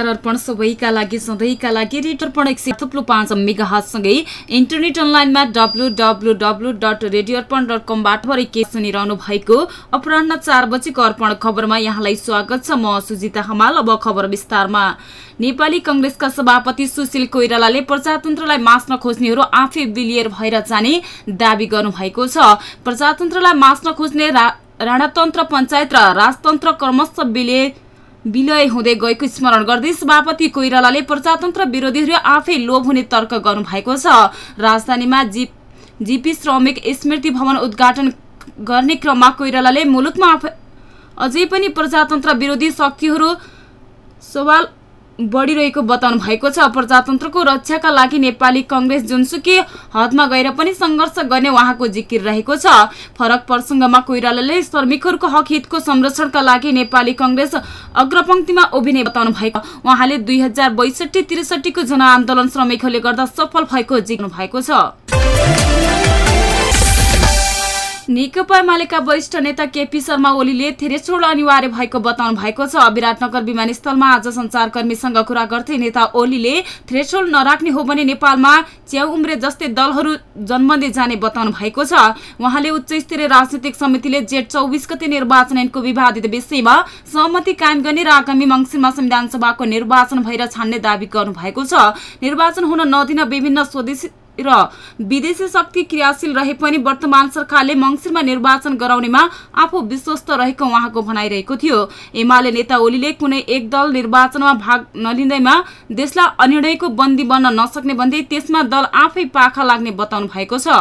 नमस्कार अर्पण सबैका लागि सधैँका लागि रेटर्पण एक सय थुप्लो पाँच मेगा हातसँगै इन्टरनेट अनलाइनमा W W W dot radio Arpan dot कमबाट के सुनिरहनु भएको अपराह चार बजेको अर्पण खबरमा यहाँलाई स्वागत छ। म सुजिता हमाल अब खबर विस्तारमा। नेपाली कंग्रेसका सभापति सुशील कोइरालाले प्रजातन्त्रलाई मास्न खोज्नेहरू आफै बिलियर भएर जाने दावी गर्नुभएको छ। प्रजातन्त्रलाई मास्न खोज्ने राणातन्त्र पञ्चायत र राजतन्त्र क्रमश बिले विलय हुँदै गएको स्मरण गर्दै सभापति कोइरालाले प्रजातन्त्र विरोधीहरू आफै लोभ हुने तर्क गर्नु भएको छ। राजधानीमा जीपी श्रमिक स्मृति भवन उद्घाटन गर्ने क्रममा कोइरालाले मुलुकमा अझै पनि प्रजातन्त्र विरोधी शक्तिहरू सवाल बढिरहेको बताउनु भएको छ। प्रजातन्त्रको रक्षाका लागि नेपाली कंग्रेस जुनसुकै हदमा गएर पनि सङ्घर्ष गर्ने उहाँको जिकिर रहेको छ। फरक प्रसङ्गमा कोइरालाले श्रमिकहरूको हक हितको संरक्षणका लागि नेपाली कंग्रेस अग्रपंक्तिमा उभिने बताउनु भएको। उहाँले दुई हजार बैसठी त्रिसठीको जनआन्दोलन श्रमिकहरूले गर्दा सफल भएको जिक्नु भएको छ। नेकपा एमालेका वरिष्ठ नेता केपी शर्मा ओलीले थ्रेसोल्ड अनिवार्य भएको बताउनु भएको छ। विराटनगर विमानस्थलमा आज संचारकर्मीसँग कुरा गर्दै नेता ओलीले थ्रेसोल्ड नराख्ने हो भने नेपालमा च्याउ उम्रे जस्तै दलहरू जन्मँदै जाने बताउनु भएको छ। उहाँले उच्च स्तरीय राजनैतिक समितिले जेठ चौबिस गते निर्वाचन ऐनको विवादित विषयमा सहमति कायम गर्ने र आगामी मङ्सिरमा संविधान सभाको निर्वाचन भएर छान्ने दावी गर्नु भएको छ। निर्वाचन हुन नदिन विभिन्न स्वदेशी र विदेशी शक्ति क्रियाशील रहे पनि वर्तमान सरकारले मङ्सिरमा निर्वाचन गराउनेमा आफू विश्वस्त रहेको उहाँको भनाइरहेको थियो। एमाले नेता ओलीले कुनै एक दल निर्वाचनमा भाग नलिँदैमा देशलाई अनिर्णयको बन्दी बन्न नसक्ने भन्दै त्यसमा दल आफै पाखा लाग्ने बताउनु भएको छ।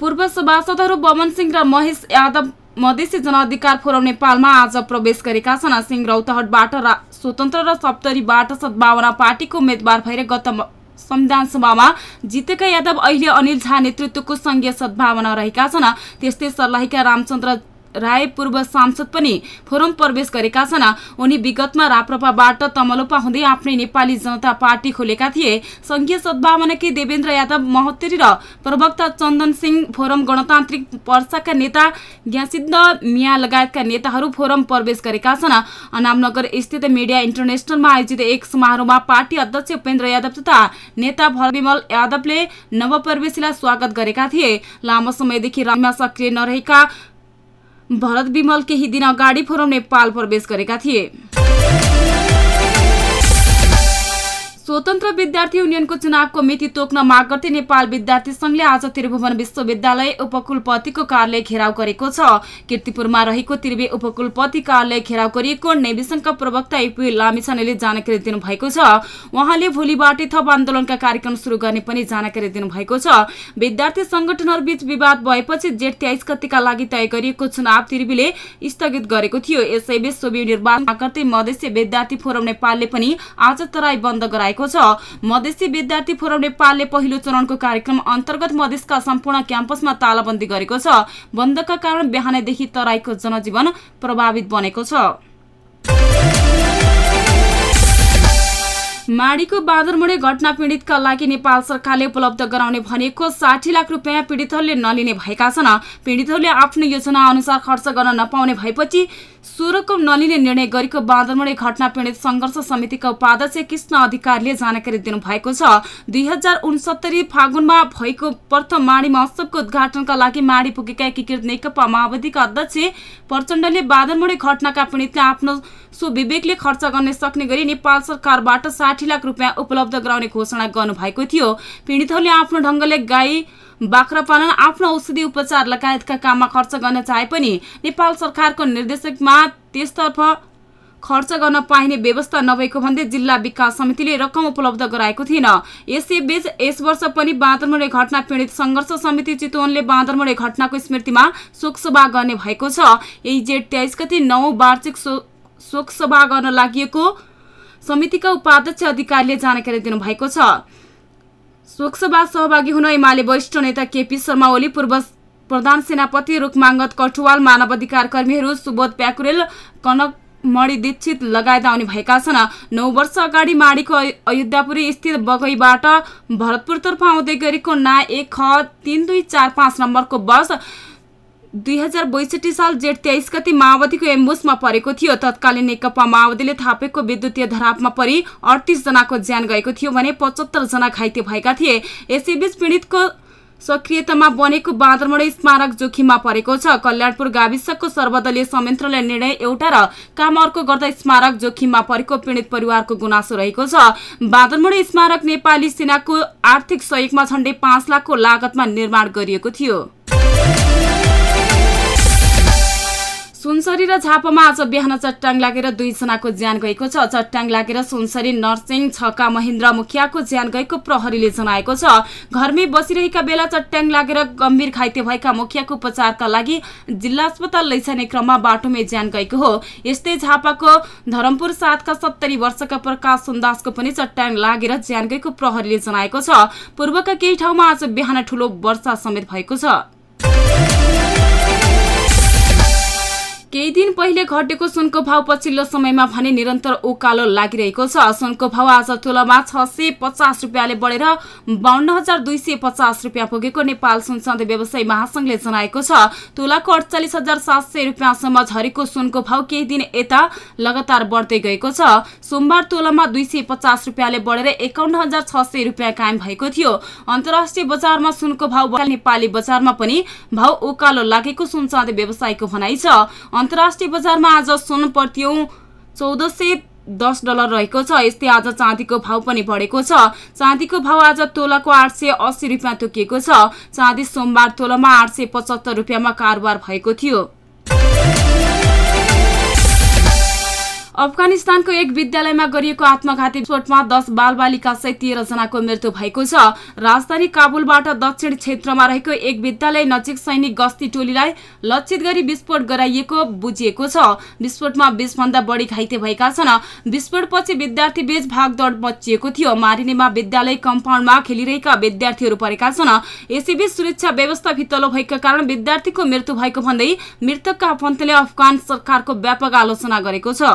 पूर्व सभासदहरू बमन सिंह र महेश यादव मधेसी जनअधिकार फोरम नेपालमा आज प्रवेश गरेका छन्। सिंह रौतहटबाट स्वतन्त्र र सप्तरीबाट सद्भावना पार्टीको उम्मेद्वार भएर गत संविधान सभामा जितेका यादव अहिले अनिल झा नेतृत्वको संघीय सद्भावना रहेका छन्। त्यस्तै सर्लाहीका रामचन्द्र राय पूर्व सांसद पनि फोरम प्रवेश गरेका छन्। उनी विगतमा राप्रपाबाट तमलोपा हुँदै आफ्नै नेपाली जनता पार्टी खोलेका थिए। संघीय सद्भावनाकी देवेन्द्र यादव महोत्तरी र प्रवक्ता चन्दन सिंह फोरम गणतान्त्रिक पर्साका नेता ज्ञासिद्ध मिया लगायतका नेताहरू फोरम प्रवेश गरेका छन्। अनामनगर स्थित मिडिया इन्टरनेसनलमा आयोजित एक समारोहमा पार्टी अध्यक्ष उपेन्द्र यादव तथा नेता भरविमल यादवले नवप्रवेशीलाई स्वागत गरेका थिए। लामो समयदेखि राममा सक्रिय नरहेका भरत विमल केही दिन अगाडि फोरम नेपाल प्रवेश गरेका थिए। स्वतन्त्र विद्यार्थी युनियनको चुनावको मिति तोक्न माग गर्दै नेपाल विद्यार्थी संघले आज त्रिभुवन विश्वविद्यालय उपकुलपतिको कार्यालय घेराउ गरेको छ। किर्तिपुरमा रहेको त्रिवे उपकुलपति कार्यालय घेराउ गरिएको नेवी संघका प्रवक्ता एपी लामिछानेले जानकारी दिनुभएको छ। उहाँले भोलिबाटै थप आन्दोलनका कार्यक्रम शुरू गर्ने पनि जानकारी दिनुभएको छ। विद्यार्थी संगठनहरूबीच विवाद भएपछि जेठ तेइस गतिका लागि तय गरिएको चुनाव त्रिवीले स्थगित गरेको थियो। यसैबीच सोभि निर्वाचन गर्दै मधेसी विद्यार्थी फोरम नेपालले पनि आज तराई बन्द गराएको भएको छ। मधेसी विद्यार्थी फोरम नेपालले पहिलो चरणको कार्यक्रम अन्तर्गत मधेसका सम्पूर्ण क्याम्पसमा तालाबन्दी गरेको छ। बन्दका कारण बिहानैदेखि तराईको जनजीवन प्रभावित बनेको छ। माडीको बाँदरमुडे घटना पीडितका लागि नेपाल सरकारले उपलब्ध गराउने भनेको साठी लाख रुपियाँ पीडितहरूले नलिने भएका छन्। पीडितहरूले आफ्नो योजना अनुसार खर्च गर्न नपाउने भएपछि सो रकम नलिने निर्णय गरेको बाँदरमुडे घटना पीडित सङ्घर्ष समितिका उपाध्यक्ष कृष्ण अधिकारीले जानकारी दिनुभएको छ। दुई हजार उनसत्तरी फागुनमा भएको प्रथम माडी महोत्सवको उद्घाटनका लागि माडी पुगेका एकीकृत नेकपा माओवादीका अध्यक्ष प्रचण्डले बाँदरमुडे घटनाका पीडितले आफ्नो सुविवेकले खर्च गर्न सक्ने गरी नेपाल सरकारबाट साठी लाख रुपियाँ उपलब्ध गराउने घोषणा गर्नुभएको थियो। पीडितहरूले आफ्नो ढङ्गले गाई बाख्रा पालन आफ्नो औषधि उपचार लगायतका काममा खर्च गर्न चाहे पनि नेपाल सरकारको निर्देशकमा त्यसतर्फ खर्च गर्न पाइने व्यवस्था नभएको भन्दै जिल्ला विकास समितिले रकम उपलब्ध गराएको थिएन। यसैबीच यस वर्ष पनि बाँदरमुडे घटना पीडित सङ्घर्ष समिति चितवनले बाँदरमुडे घटनाको स्मृतिमा शोकसभा गर्ने भएको छ। यही जेठ तेइस गति नौ वार्षिक शोकसभा गर्न लागि समितिका उपाध्यक्ष अधिकारीले जानकारी दिनुभएको छ। शोकसभा सहभागी हुन एमाले वरिष्ठ नेता केपी शर्मा ओली पूर्व प्रधान सेनापति रुखमाङ्गत कटुवाल मानव अधिकार कर्मीहरू सुबोध प्याकुरेल कनक मणि दीक्षित लगायत आउने भएका छन्। नौ वर्ष अगाडि माडीको अयोध्यापुरी स्थित बगैबाट भरतपुरतर्फ आउँदै गरेको ना एक ख तिन दुई चार पाँच नम्बरको बस दुई हजार बैसठी साल जेठ तेइस गति माओवादीको एम्बुसमा परेको थियो। तत्कालीन नेकपा माओवादीले थापेको विद्युतीय धरापमा परि अडतिस जनाको ज्यान गएको थियो भने पचहत्तर जना घाइते भएका थिए। यसैबीच पीडितको सक्रियतामा बनेको बाँदरमोडे स्मारक जोखिममा परेको छ। कल्याणपुर गाविसको सर्वदलीय संयन्त्रले निर्णय एउटा र काम अर्को गर्दा स्मारक जोखिममा परेको पीडित परिवारको गुनासो रहेको छ। बाँदरमोडे स्मारक नेपाली सेनाको आर्थिक सहयोगमा झण्डै पाँच लाखको लागतमा निर्माण गरिएको थियो। सुनसरी र झापामा आज बिहान चट्टाङ लागेर दुईजनाको ज्यान गएको छ। चट्टाङ लागेर सुनसरी नर्सिङ छका महेन्द्र मुखियाको ज्यान गएको प्रहरीले जनाएको छ। घरमै बसिरहेका बेला चट्टाङ लागेर गम्भीर घाइते भएका मुखियाको उपचारका लागि जिल्ला अस्पताल लैजाने क्रममा बाटोमै ज्यान गएको हो। यस्तै झापाको धरमपुर सातका सत्तरी वर्षका प्रकाश सुन्दासको पनि चट्टाङ लागेर ज्यान गएको प्रहरीले जनाएको छ। पूर्वका केही ठाउँमा आज बिहान ठूलो वर्षा समेत भएको छ। केही दिन पहिले घटेको सुनको भाव पछिल्लो समयमा भने निरन्तर उकालो लागिरहेको छ। सुनको भाव आज तुलमा छ सय पचास रुपियाँले बढेर बाहन्न हजार दुई सय पचास रुपियाँ पुगेको नेपाल सुनसन्ध व्यवसायी महासंघले जनाएको छ। तुलाको अडचालिस हजार सात सय रुपियाँसम्म झरेको सुनको भाव केही दिन यता लगातार बढ्दै गएको छ। सोमबार तोलामा दुई सय पचास रुपियाँले बढेर एकाउन्न हजार छ सय रुपियाँ कायम भएको थियो। अन्तर्राष्ट्रिय बजारमा सुनको भाव नेपाली बजारमा पनि भाव उकालो लागेको सुनचाँदी व्यवसायीको भनाइ छ। अन्तर्राष्ट्रिय बजारमा आज सुन प्रत्यौं चौध सय दस डलर रहेको छ यस्तै आज चाँदीको भाव पनि बढेको छ। चाँदीको भाव आज तोलाको आठ सय अस्सी रुपियाँ तोकिएको छ। चाँदी सोमबार तोलामा आठ सय पचहत्तर रुपियाँमा कारोबार भएको थियो। अफगानिस्तानको एक विद्यालयमा गरिएको आत्मघाती विस्फोटमा दस बालबालिका सहित तेह्र जनाको मृत्यु भएको छ। राजधानी काबुलबाट दक्षिण क्षेत्रमा रहेको एक विद्यालय नजिक सैनिक गस्ती टोलीलाई लक्षित गरी विस्फोट गराइएको बुझिएको छ। विस्फोटमा बीस भन्दा बढी घाइते भएका छन्। विस्फोटपछि विद्यार्थी बीच भागदौड मचिएको थियो। मारिनेमा विद्यालय कम्पाउन्डमा खेलिरहेका विद्यार्थीहरू परेका छन्। यसैबीच सुरक्षा व्यवस्था भित्तलो भएका कारण विद्यार्थीको मृत्यु भएको भन्दै मृतकका आफन्तले अफगान सरकारको व्यापक आलोचना गरेको छ।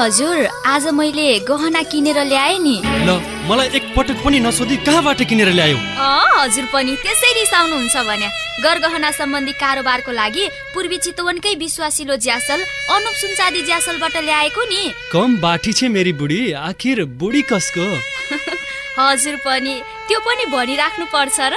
हजुर आज मैले गहना किनेर ल्याएँ नि। ल मलाई एकपटक पनि नसोधी कहाँबाट किनेर ल्यायो? अँ हजुर पनि त्यसै रिसाउनुहुन्छ भने। गरगहना सम्बन्धी कारोबारको लागि पूर्वी चितवनकै विश्वासिलो ज्यासल अनुप सुनचादी ज्यासलबाट ल्याएको नि। कम बाठी छे मेरी बुढी आखिर बुढी कसको? हजुर पनि त्यो पनि भनिराख्नु पर्छ र।